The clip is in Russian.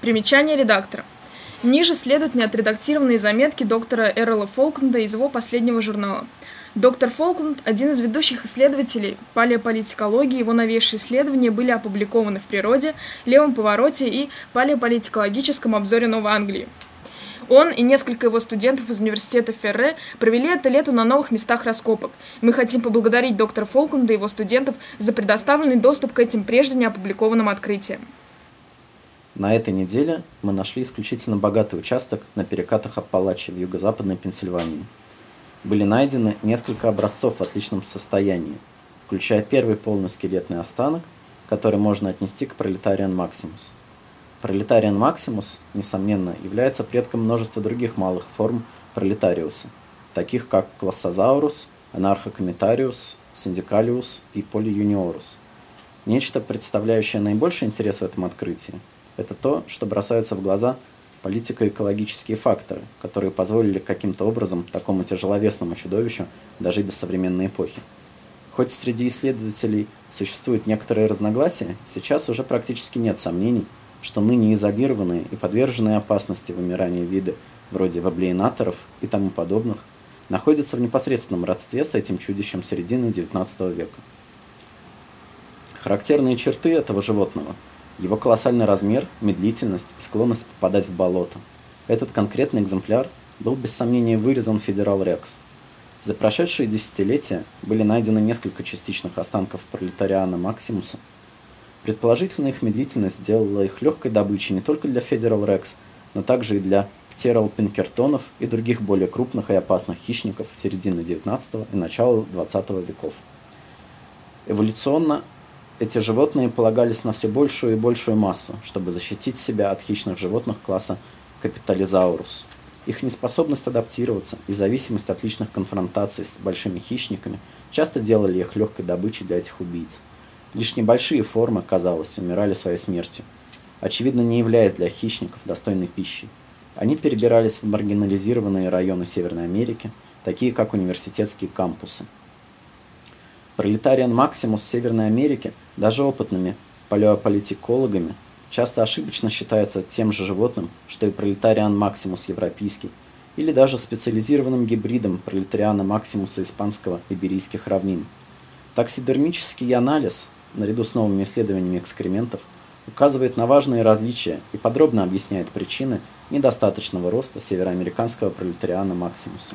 Примечание редактора. Ниже следуют неотредактированные заметки доктора Эрла Фолкнда из его последнего журнала. Доктор Фолкленд – один из ведущих исследователей палеополитикологии, его новейшие исследования были опубликованы в «Природе», «Левом повороте» и «Палеополитикологическом обзоре Новой Англии». Он и несколько его студентов из университета Ферре провели это лето на новых местах раскопок. Мы хотим поблагодарить доктора Фолкленда и его студентов за предоставленный доступ к этим прежде не опубликованным открытиям. На этой неделе мы нашли исключительно богатый участок на перекатах Аппалачи в юго-западной Пенсильвании. Были найдены несколько образцов в отличном состоянии, включая первый полный скелетный останок, который можно отнести к пролетариан Максимус. Пролетариан Максимус, несомненно, является предком множества других малых форм пролетариуса, таких как Классозаурус, Анархокомитариус, Синдикалиус и Полиюниорус. Нечто, представляющее наибольший интерес в этом открытии – это то, что бросаются в глаза политико-экологические факторы, которые позволили каким-то образом такому тяжеловесному чудовищу дожить до современной эпохи. Хоть среди исследователей существуют некоторые разногласия, сейчас уже практически нет сомнений, что ныне изолированные и подверженные опасности вымирания виды, вроде ваблеинаторов и тому подобных, находятся в непосредственном родстве с этим чудищем середины XIX века. Характерные черты этого животного – его колоссальный размер, медлительность и склонность попадать в болото. Этот конкретный экземпляр был без сомнения вырезан Федерал Рекс. За прошедшие десятилетия были найдены несколько частичных останков пролетариана Максимуса. Предположительно, их медлительность сделала их легкой добычей не только для Федерал Рекс, но также и для Террал Пинкертонов и других более крупных и опасных хищников середины XIX и начала XX веков. Эволюционно эти животные полагались на все большую и большую массу, чтобы защитить себя от хищных животных класса Капитализаурус. Их неспособность адаптироваться и зависимость от личных конфронтаций с большими хищниками часто делали их легкой добычей для этих убийц. Лишь небольшие формы, казалось, умирали своей смертью, очевидно не являясь для хищников достойной пищей. Они перебирались в маргинализированные районы Северной Америки, такие как университетские кампусы – Пролетариан Максимус Северной Америки даже опытными палеополитикологами часто ошибочно считается тем же животным, что и пролетариан Максимус европейский, или даже специализированным гибридом пролетариана Максимуса испанского иберийских равнин. Таксидермический анализ, наряду с новыми исследованиями экскрементов, указывает на важные различия и подробно объясняет причины недостаточного роста североамериканского пролетариана Максимуса.